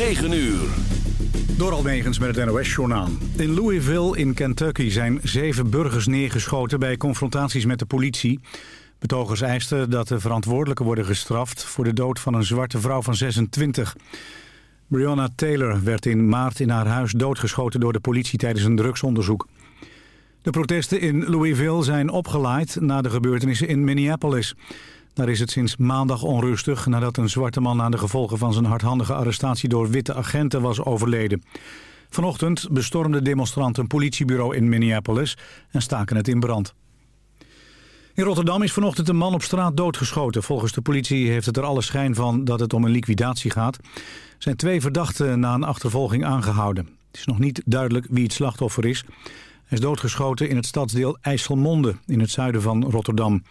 9 uur. Door Almegens met het NOS-journaal. In Louisville in Kentucky zijn zeven burgers neergeschoten bij confrontaties met de politie. Betogers eisten dat de verantwoordelijken worden gestraft... voor de dood van een zwarte vrouw van 26. Breonna Taylor werd in maart in haar huis doodgeschoten door de politie tijdens een drugsonderzoek. De protesten in Louisville zijn opgeleid na de gebeurtenissen in Minneapolis. Daar is het sinds maandag onrustig nadat een zwarte man aan de gevolgen van zijn hardhandige arrestatie door witte agenten was overleden. Vanochtend bestormden demonstranten een politiebureau in Minneapolis en staken het in brand. In Rotterdam is vanochtend een man op straat doodgeschoten. Volgens de politie heeft het er alle schijn van dat het om een liquidatie gaat. Er zijn twee verdachten na een achtervolging aangehouden. Het is nog niet duidelijk wie het slachtoffer is. Hij is doodgeschoten in het stadsdeel IJsselmonde in het zuiden van Rotterdam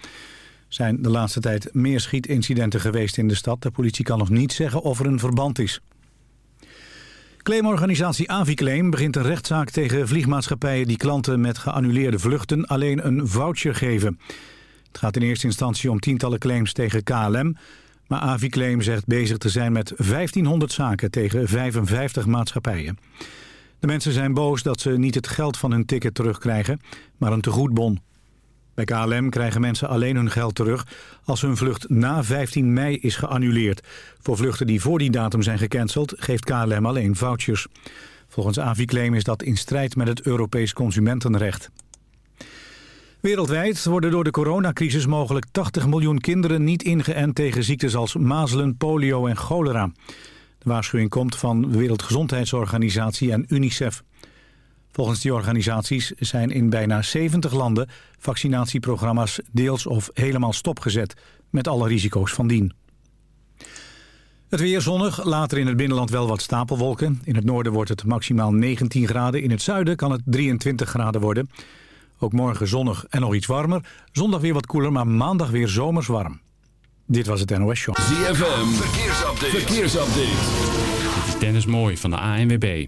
zijn de laatste tijd meer schietincidenten geweest in de stad. De politie kan nog niet zeggen of er een verband is. Claimorganisatie Aviclaim begint een rechtszaak tegen vliegmaatschappijen... die klanten met geannuleerde vluchten alleen een voucher geven. Het gaat in eerste instantie om tientallen claims tegen KLM... maar Aviclaim zegt bezig te zijn met 1500 zaken tegen 55 maatschappijen. De mensen zijn boos dat ze niet het geld van hun ticket terugkrijgen, maar een tegoedbon. Bij KLM krijgen mensen alleen hun geld terug als hun vlucht na 15 mei is geannuleerd. Voor vluchten die voor die datum zijn gecanceld geeft KLM alleen vouchers. Volgens Aviclaim is dat in strijd met het Europees consumentenrecht. Wereldwijd worden door de coronacrisis mogelijk 80 miljoen kinderen niet ingeënt tegen ziektes als mazelen, polio en cholera. De waarschuwing komt van de Wereldgezondheidsorganisatie en UNICEF. Volgens die organisaties zijn in bijna 70 landen vaccinatieprogramma's deels of helemaal stopgezet, met alle risico's van dien. Het weer zonnig, later in het binnenland wel wat stapelwolken. In het noorden wordt het maximaal 19 graden, in het zuiden kan het 23 graden worden. Ook morgen zonnig en nog iets warmer. Zondag weer wat koeler, maar maandag weer zomers warm. Dit was het NOS Show. ZFM, verkeersupdate. verkeersupdate. Dit is Dennis Mooi van de ANWB.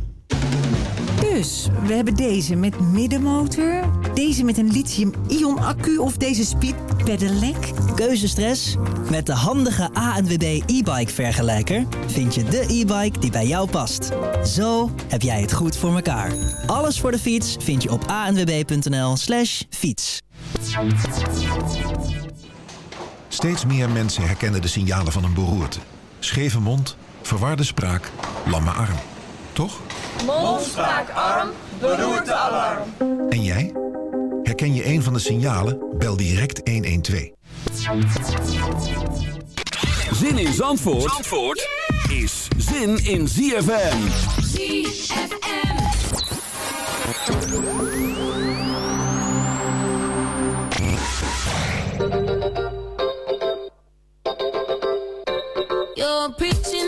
dus, we hebben deze met middenmotor, deze met een lithium-ion accu of deze speed pedelec. Keuzestress? Met de handige ANWB e-bike vergelijker vind je de e-bike die bij jou past. Zo heb jij het goed voor elkaar. Alles voor de fiets vind je op anwb.nl slash fiets. Steeds meer mensen herkennen de signalen van een beroerte. Scheve mond, verwarde spraak, lamme arm. Toch? Mond, spraak, arm, beroerte, alarm. En jij? Herken je een van de signalen? Bel direct 112. Zin in Zandvoort, Zandvoort is zin in ZFM. ZFM. You're preaching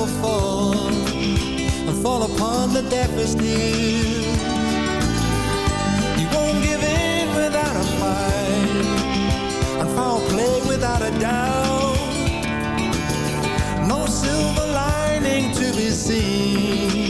will fall and fall upon the deafest ear. You won't give in without a fight and foul play without a doubt. No silver lining to be seen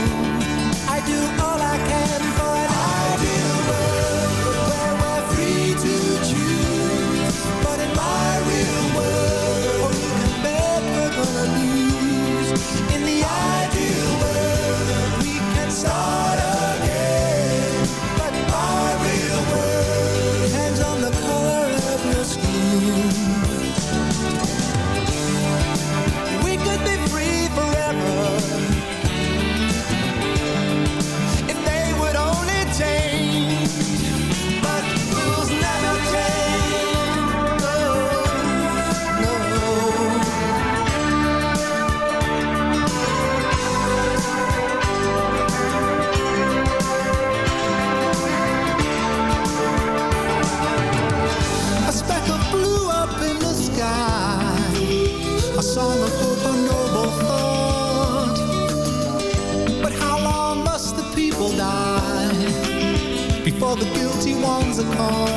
the guilty ones are caught.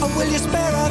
Oh, and will you spare us?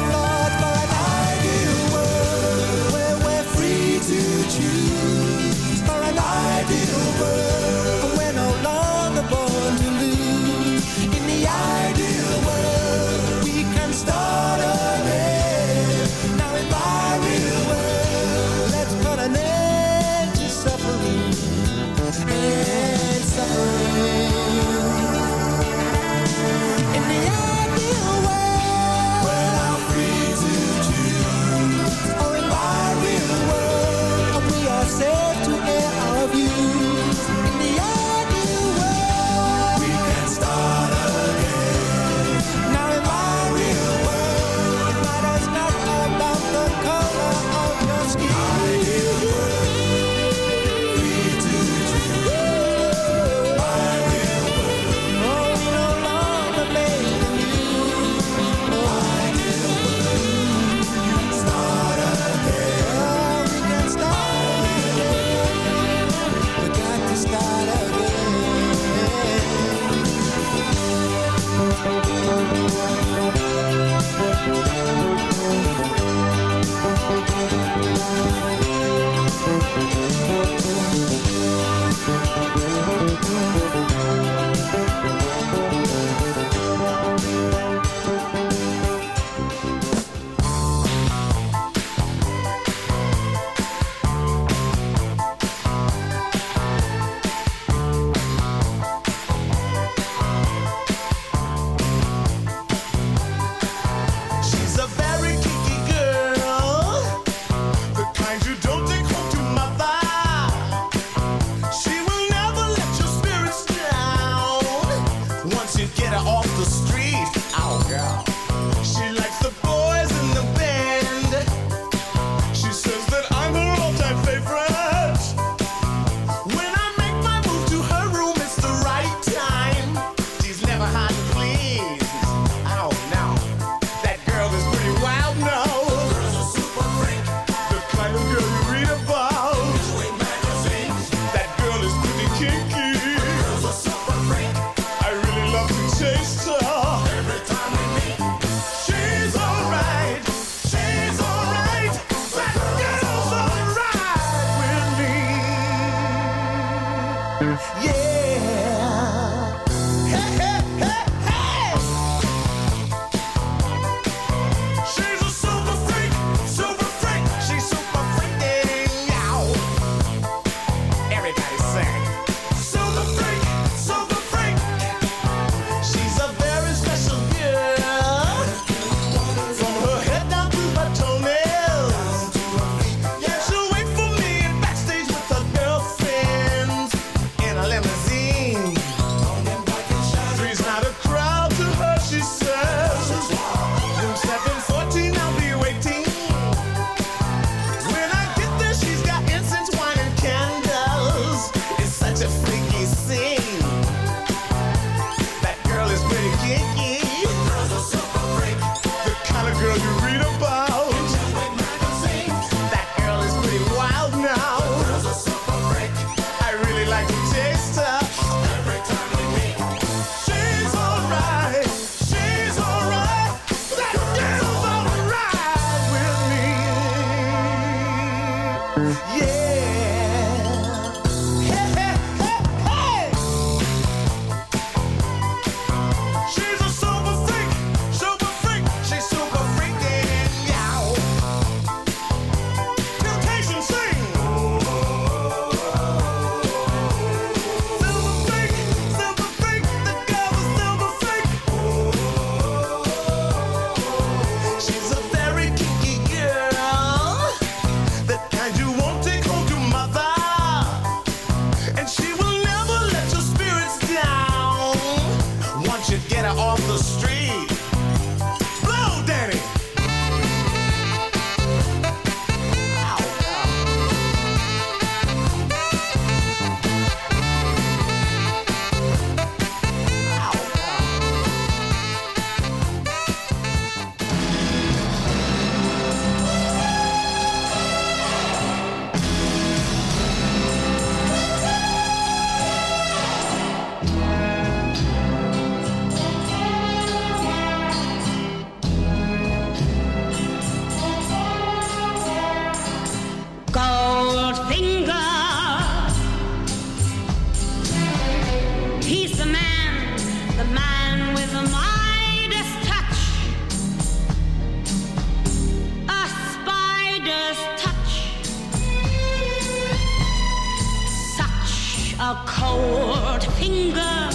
gold finger.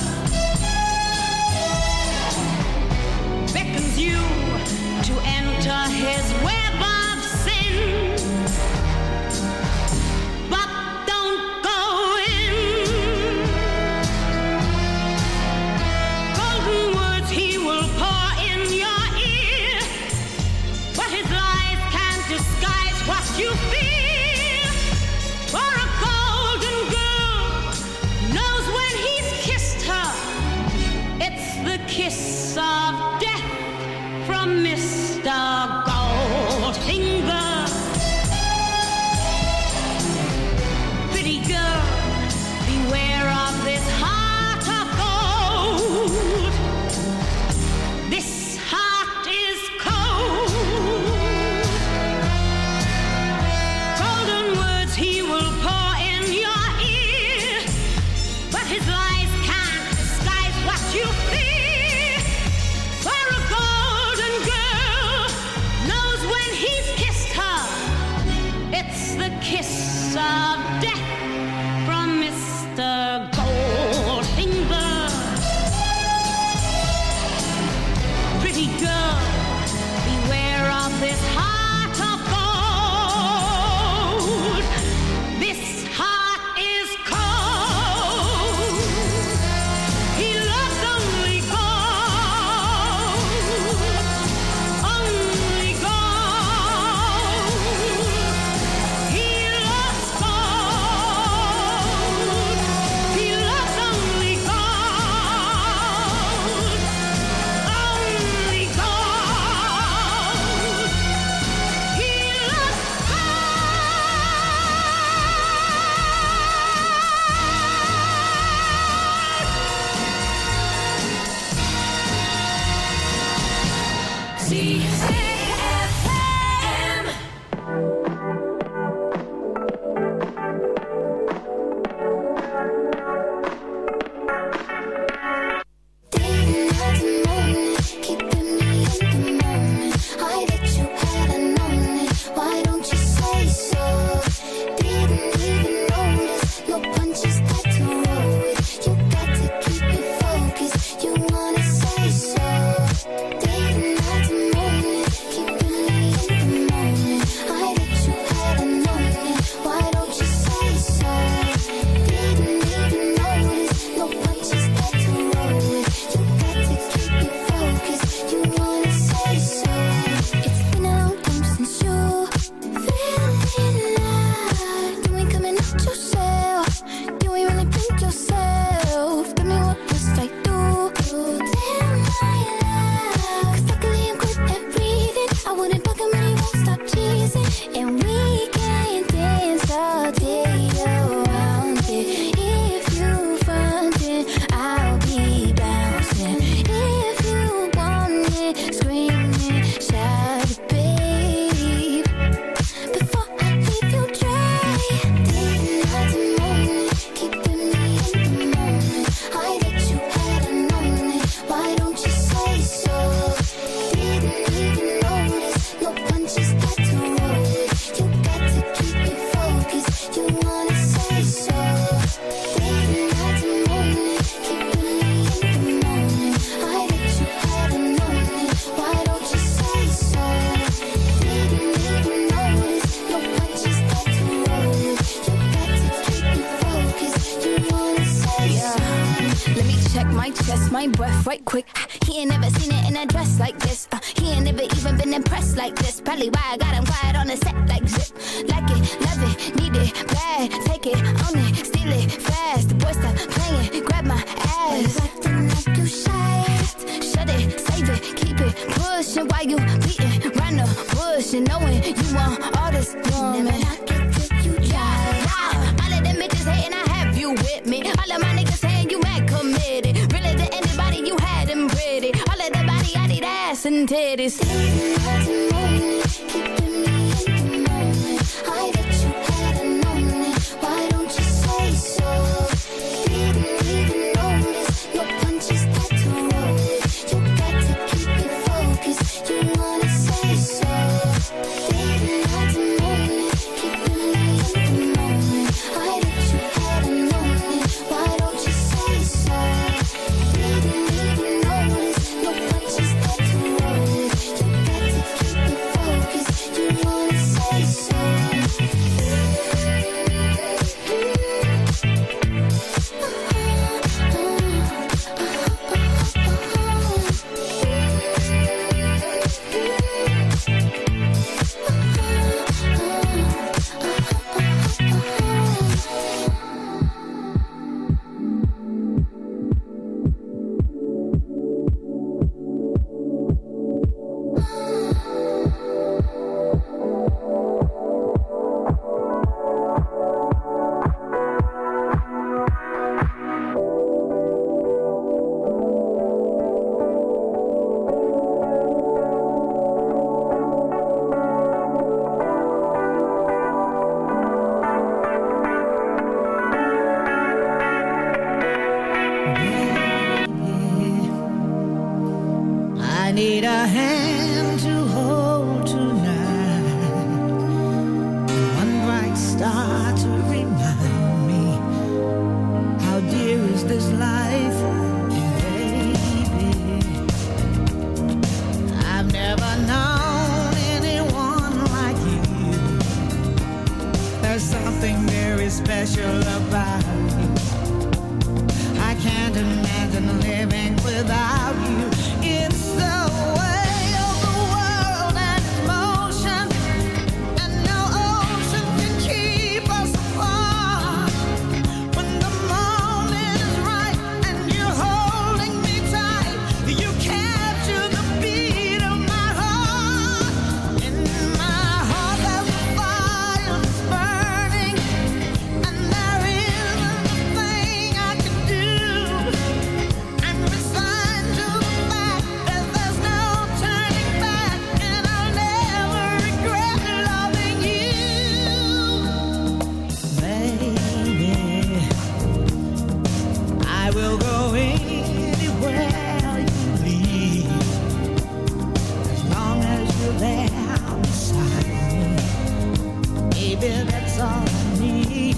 baby, that's all I need.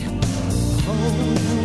Oh.